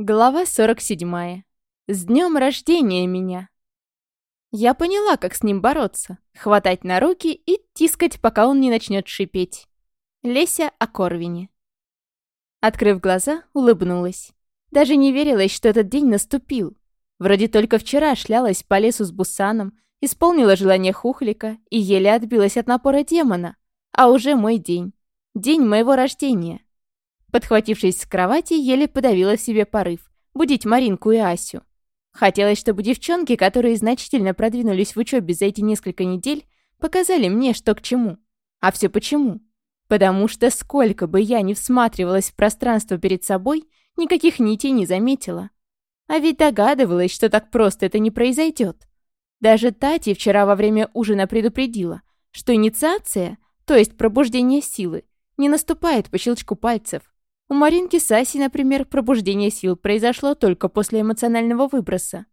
Глава 47. С днем рождения меня! Я поняла, как с ним бороться. Хватать на руки и тискать, пока он не начнет шипеть. Леся о Корвине. Открыв глаза, улыбнулась. Даже не верилось, что этот день наступил. Вроде только вчера шлялась по лесу с бусаном, исполнила желание хухлика и еле отбилась от напора демона. А уже мой день. День моего рождения. Подхватившись с кровати, еле подавила себе порыв. Будить Маринку и Асю. Хотелось, чтобы девчонки, которые значительно продвинулись в учебе за эти несколько недель, показали мне, что к чему. А все почему? Потому что сколько бы я ни всматривалась в пространство перед собой, никаких нитей не заметила. А ведь догадывалась, что так просто это не произойдет. Даже Тати вчера во время ужина предупредила, что инициация, то есть пробуждение силы, не наступает по щелчку пальцев. У Маринки Саси, например, пробуждение сил произошло только после эмоционального выброса.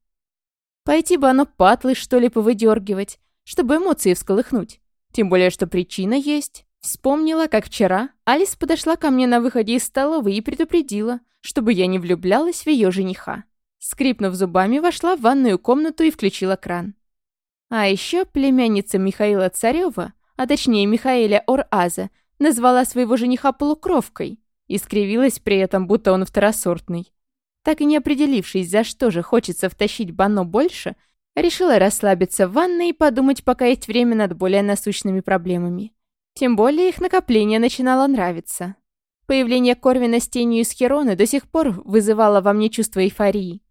Пойти бы оно патлы, что ли, повыдергивать, чтобы эмоции всколыхнуть. Тем более, что причина есть. Вспомнила, как вчера Алис подошла ко мне на выходе из столовой и предупредила, чтобы я не влюблялась в ее жениха. Скрипнув зубами, вошла в ванную комнату и включила кран. А еще племянница Михаила Царева, а точнее Михаэля Ораза, назвала своего жениха полукровкой. И скривилась при этом, будто он второсортный. Так и не определившись, за что же хочется втащить Бано больше, решила расслабиться в ванной и подумать, пока есть время над более насущными проблемами. Тем более их накопление начинало нравиться. Появление Корвина с тенью из Херона до сих пор вызывало во мне чувство эйфории.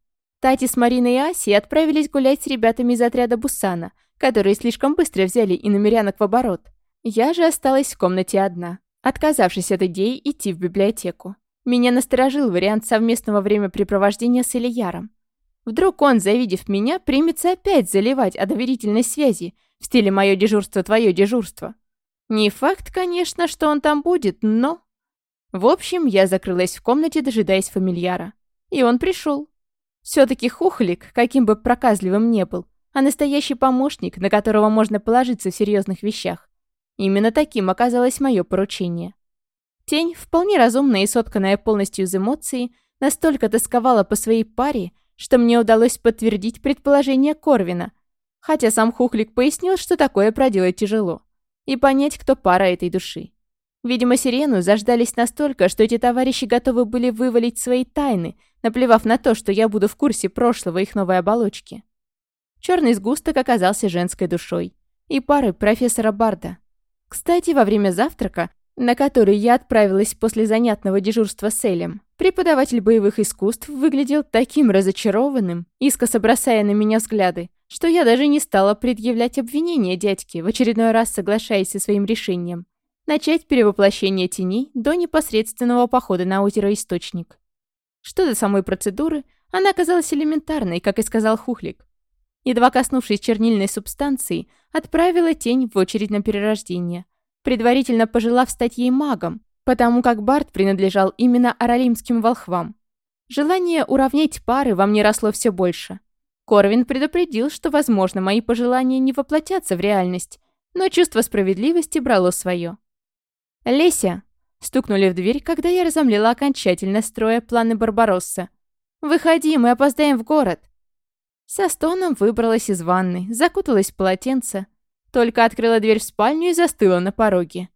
Тати с Мариной и Асей отправились гулять с ребятами из отряда Бусана, которые слишком быстро взяли иномерянок в оборот. Я же осталась в комнате одна отказавшись от идеи идти в библиотеку. Меня насторожил вариант совместного времяпрепровождения с Ильяром. Вдруг он, завидев меня, примется опять заливать о доверительной связи в стиле «моё дежурство, твое дежурство». Не факт, конечно, что он там будет, но... В общем, я закрылась в комнате, дожидаясь фамильяра. И он пришел. Все-таки хухлик, каким бы проказливым не был, а настоящий помощник, на которого можно положиться в серьезных вещах. Именно таким оказалось мое поручение. Тень, вполне разумная и сотканная полностью из эмоций, настолько тосковала по своей паре, что мне удалось подтвердить предположение Корвина, хотя сам Хухлик пояснил, что такое проделать тяжело, и понять, кто пара этой души. Видимо, Сирену заждались настолько, что эти товарищи готовы были вывалить свои тайны, наплевав на то, что я буду в курсе прошлого их новой оболочки. Черный сгусток оказался женской душой и парой профессора Барда. Кстати, во время завтрака, на который я отправилась после занятного дежурства с Элем, преподаватель боевых искусств выглядел таким разочарованным, искоса бросая на меня взгляды, что я даже не стала предъявлять обвинения дядьке, в очередной раз соглашаясь со своим решением. Начать перевоплощение теней до непосредственного похода на озеро Источник. Что до самой процедуры, она оказалась элементарной, как и сказал Хухлик едва коснувшись чернильной субстанции, отправила тень в очередь на перерождение, предварительно пожелав стать ей магом, потому как Барт принадлежал именно аралимским волхвам. Желание уравнять пары во мне росло все больше. Корвин предупредил, что, возможно, мои пожелания не воплотятся в реальность, но чувство справедливости брало свое. «Леся!» — стукнули в дверь, когда я разомлела окончательно, строя планы Барбаросса. «Выходи, мы опоздаем в город!» Со стоном выбралась из ванны, закуталась в полотенце, только открыла дверь в спальню и застыла на пороге.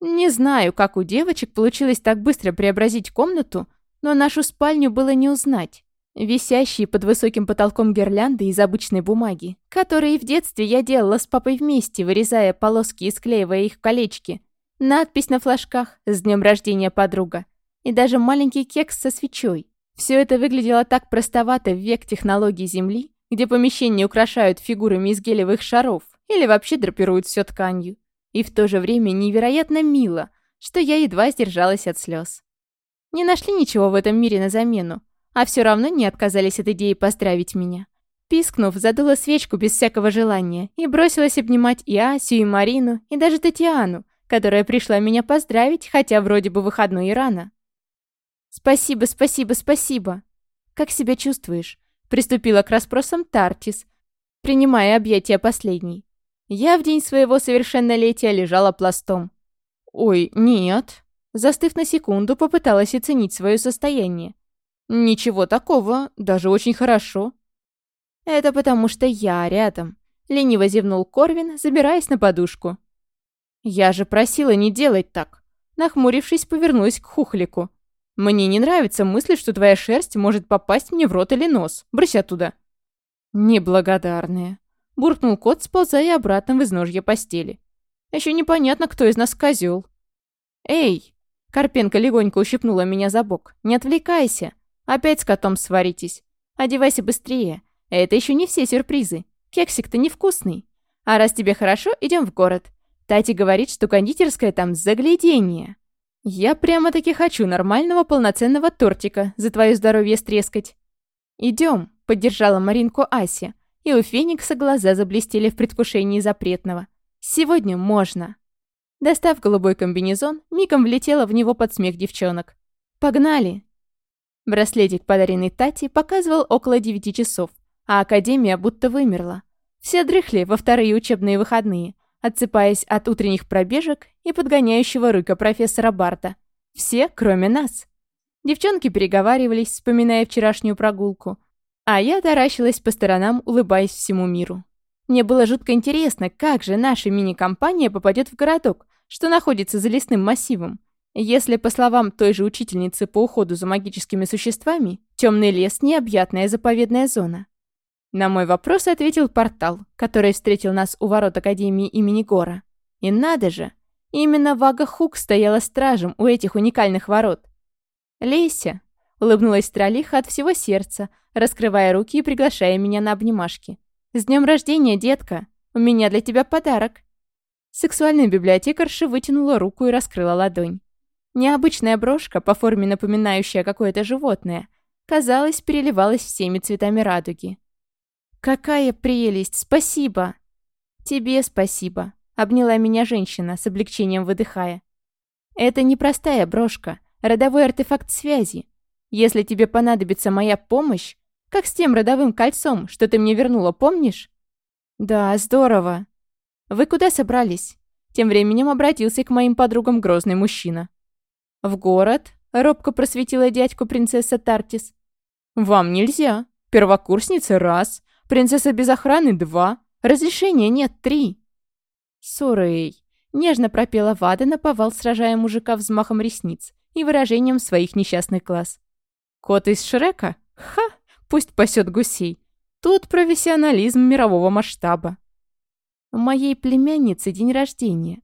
Не знаю, как у девочек получилось так быстро преобразить комнату, но нашу спальню было не узнать. Висящие под высоким потолком гирлянды из обычной бумаги, которые в детстве я делала с папой вместе, вырезая полоски и склеивая их в колечки. Надпись на флажках «С днем рождения, подруга!» и даже маленький кекс со свечой. Все это выглядело так простовато в век технологий Земли, где помещения украшают фигурами из гелевых шаров или вообще драпируют все тканью. И в то же время невероятно мило, что я едва сдержалась от слез. Не нашли ничего в этом мире на замену, а все равно не отказались от идеи поздравить меня. Пискнув, задула свечку без всякого желания и бросилась обнимать и Асю, и Марину, и даже Татьяну, которая пришла меня поздравить, хотя вроде бы выходной и рано. «Спасибо, спасибо, спасибо!» «Как себя чувствуешь?» Приступила к расспросам Тартис, принимая объятия последней. Я в день своего совершеннолетия лежала пластом. «Ой, нет!» Застыв на секунду, попыталась оценить свое состояние. «Ничего такого, даже очень хорошо». «Это потому что я рядом», — лениво зевнул Корвин, забираясь на подушку. «Я же просила не делать так», — нахмурившись, повернулась к Хухлику. Мне не нравится мысль, что твоя шерсть может попасть мне в рот или нос. Брось оттуда». «Неблагодарные», — буркнул кот, сползая обратно в изножье постели. «Еще непонятно, кто из нас козел». «Эй!» — Карпенко легонько ущипнула меня за бок. «Не отвлекайся. Опять с котом сваритесь. Одевайся быстрее. Это еще не все сюрпризы. Кексик-то невкусный. А раз тебе хорошо, идем в город. Тати говорит, что кондитерская там загляденье». Я прямо-таки хочу нормального полноценного тортика за твое здоровье стрескать. Идем, поддержала Маринку Ася, и у Феникса глаза заблестели в предвкушении запретного. Сегодня можно. Достав голубой комбинезон, мигом влетела в него под смех девчонок. «Погнали!» Браслетик, подаренный Тати, показывал около девяти часов, а Академия будто вымерла. Все дрыхли во вторые учебные выходные, отсыпаясь от утренних пробежек и подгоняющего рыка профессора Барта. Все, кроме нас. Девчонки переговаривались, вспоминая вчерашнюю прогулку. А я таращилась по сторонам, улыбаясь всему миру. Мне было жутко интересно, как же наша мини-компания попадет в городок, что находится за лесным массивом. Если, по словам той же учительницы по уходу за магическими существами, темный лес – необъятная заповедная зона. На мой вопрос ответил портал, который встретил нас у ворот Академии имени Гора. И надо же, именно Вага Хук стояла стражем у этих уникальных ворот. «Лейся», — улыбнулась Тролиха от всего сердца, раскрывая руки и приглашая меня на обнимашки. «С днем рождения, детка! У меня для тебя подарок!» Сексуальная библиотекарша вытянула руку и раскрыла ладонь. Необычная брошка, по форме напоминающая какое-то животное, казалось, переливалась всеми цветами радуги. «Какая прелесть! Спасибо!» «Тебе спасибо!» — обняла меня женщина, с облегчением выдыхая. «Это непростая брошка, родовой артефакт связи. Если тебе понадобится моя помощь, как с тем родовым кольцом, что ты мне вернула, помнишь?» «Да, здорово!» «Вы куда собрались?» Тем временем обратился к моим подругам грозный мужчина. «В город?» — робко просветила дядьку принцесса Тартис. «Вам нельзя. Первокурсницы — раз. Принцесса без охраны — два. Разрешения нет — три. Сурей. Нежно пропела Вада, наповал, сражая мужика взмахом ресниц и выражением своих несчастных глаз. Кот из Шрека? Ха! Пусть пасет гусей. Тут профессионализм мирового масштаба. У моей племянницы день рождения.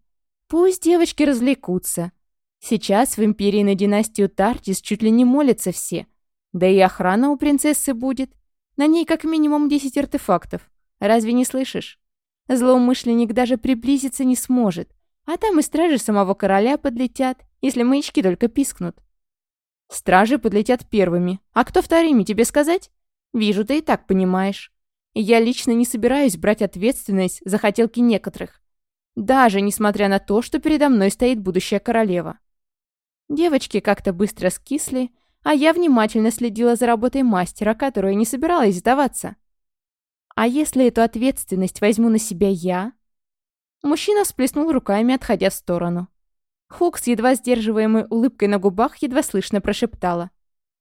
Пусть девочки развлекутся. Сейчас в империи на династию Тартис чуть ли не молятся все. Да и охрана у принцессы будет. На ней как минимум 10 артефактов. Разве не слышишь? Злоумышленник даже приблизиться не сможет. А там и стражи самого короля подлетят, если маячки только пискнут. Стражи подлетят первыми. А кто вторыми, тебе сказать? Вижу, ты и так понимаешь. Я лично не собираюсь брать ответственность за хотелки некоторых. Даже несмотря на то, что передо мной стоит будущая королева. Девочки как-то быстро скисли а я внимательно следила за работой мастера, которая не собиралась сдаваться. А если эту ответственность возьму на себя я? Мужчина всплеснул руками, отходя в сторону. Хук едва сдерживаемой улыбкой на губах едва слышно прошептала.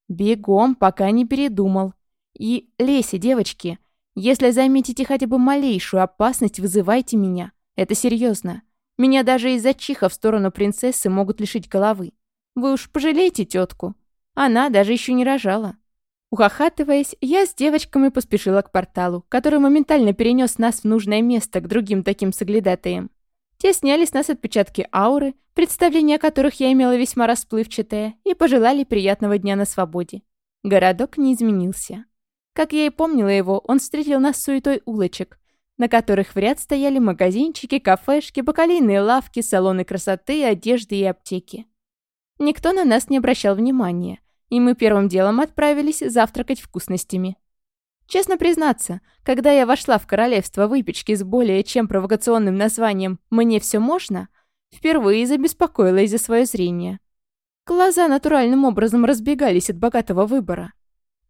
«Бегом, пока не передумал. И, Леся, девочки, если заметите хотя бы малейшую опасность, вызывайте меня. Это серьезно. Меня даже из-за чиха в сторону принцессы могут лишить головы. Вы уж пожалеете, тетку. Она даже еще не рожала. Ухахатываясь, я с девочками поспешила к порталу, который моментально перенес нас в нужное место к другим таким соглядатаям. Те сняли с нас отпечатки ауры, представление о которых я имела весьма расплывчатое, и пожелали приятного дня на свободе. Городок не изменился. Как я и помнила его, он встретил нас суетой улочек, на которых в ряд стояли магазинчики, кафешки, бакалейные лавки, салоны красоты, одежды и аптеки. Никто на нас не обращал внимания, и мы первым делом отправились завтракать вкусностями. Честно признаться, когда я вошла в королевство выпечки с более чем провокационным названием «Мне все можно», впервые забеспокоилась за свое зрение. Глаза натуральным образом разбегались от богатого выбора.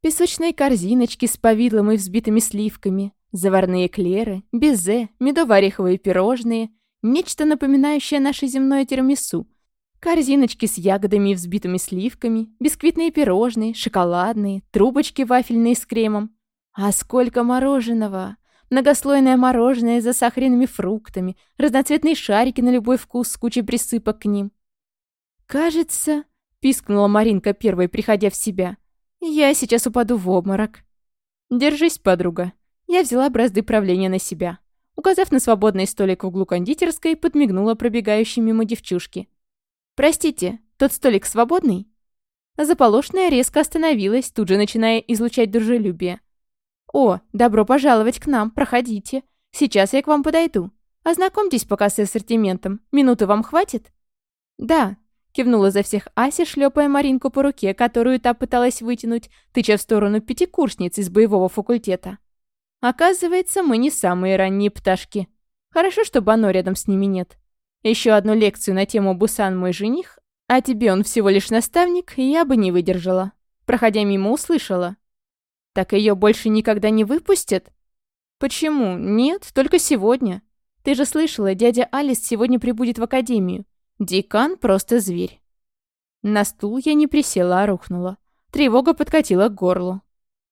Песочные корзиночки с повидлом и взбитыми сливками, заварные клеры, безе, медово-ореховые пирожные, нечто напоминающее наше земное тирамису – Корзиночки с ягодами и взбитыми сливками, бисквитные пирожные, шоколадные, трубочки вафельные с кремом. А сколько мороженого! Многослойное мороженое с засахаренными фруктами, разноцветные шарики на любой вкус с кучей присыпок к ним. «Кажется...» — пискнула Маринка первой, приходя в себя. «Я сейчас упаду в обморок». «Держись, подруга». Я взяла бразды правления на себя. Указав на свободный столик в углу кондитерской, подмигнула пробегающей мимо девчушки. «Простите, тот столик свободный?» Заполошная резко остановилась, тут же начиная излучать дружелюбие. «О, добро пожаловать к нам, проходите. Сейчас я к вам подойду. Ознакомьтесь пока с ассортиментом. Минуты вам хватит?» «Да», — кивнула за всех Ася, шлепая Маринку по руке, которую та пыталась вытянуть, тыча в сторону пятикурсниц из боевого факультета. «Оказывается, мы не самые ранние пташки. Хорошо, что Бано рядом с ними нет еще одну лекцию на тему «Бусан мой жених», а тебе он всего лишь наставник, я бы не выдержала. Проходя мимо, услышала. Так ее больше никогда не выпустят? Почему? Нет, только сегодня. Ты же слышала, дядя Алис сегодня прибудет в академию. Декан просто зверь. На стул я не присела, а рухнула. Тревога подкатила к горлу.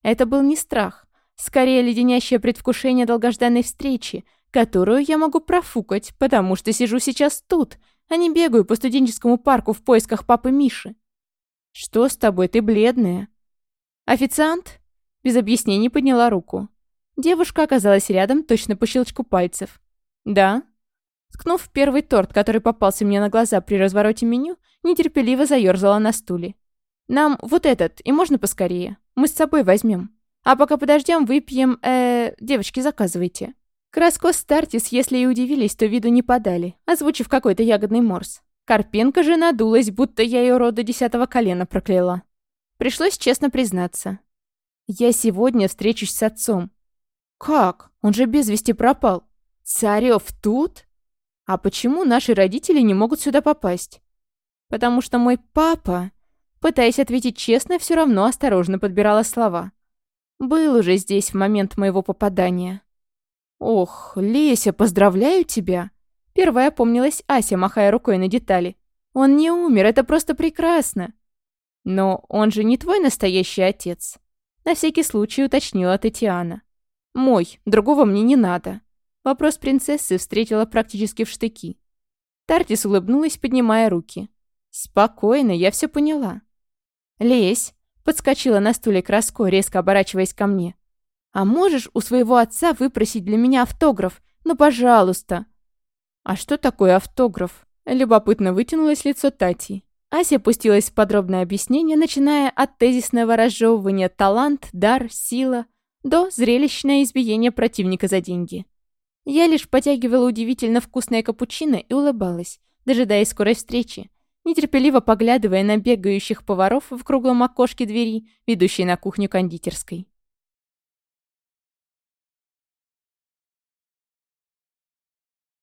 Это был не страх. Скорее, леденящее предвкушение долгожданной встречи, которую я могу профукать, потому что сижу сейчас тут, а не бегаю по студенческому парку в поисках папы Миши. «Что с тобой? Ты бледная». «Официант?» Без объяснений подняла руку. Девушка оказалась рядом точно по щелчку пальцев. «Да?» Ткнув первый торт, который попался мне на глаза при развороте меню, нетерпеливо заёрзала на стуле. «Нам вот этот, и можно поскорее. Мы с собой возьмем. А пока подождем, выпьем... э девочки, заказывайте». Краско Стартис, если и удивились, то виду не подали, озвучив какой-то ягодный морс. Карпенко же надулась, будто я ее рода десятого колена прокляла. Пришлось честно признаться. «Я сегодня встречусь с отцом». «Как? Он же без вести пропал». «Царёв тут?» «А почему наши родители не могут сюда попасть?» «Потому что мой папа...» Пытаясь ответить честно, все равно осторожно подбирала слова. «Был уже здесь в момент моего попадания». «Ох, Леся, поздравляю тебя!» Первая помнилась Ася, махая рукой на детали. «Он не умер, это просто прекрасно!» «Но он же не твой настоящий отец!» На всякий случай уточнила Татьяна. «Мой, другого мне не надо!» Вопрос принцессы встретила практически в штыки. Тартис улыбнулась, поднимая руки. «Спокойно, я все поняла». «Лесь!» — подскочила на стуле Краско, резко оборачиваясь ко мне. А можешь у своего отца выпросить для меня автограф? Ну, пожалуйста!» «А что такое автограф?» Любопытно вытянулось лицо Тати. Ася пустилась в подробное объяснение, начиная от тезисного разжевывания «талант», «дар», «сила» до зрелищное избиение противника за деньги. Я лишь потягивала удивительно вкусное капучино и улыбалась, дожидаясь скорой встречи, нетерпеливо поглядывая на бегающих поваров в круглом окошке двери, ведущей на кухню кондитерской.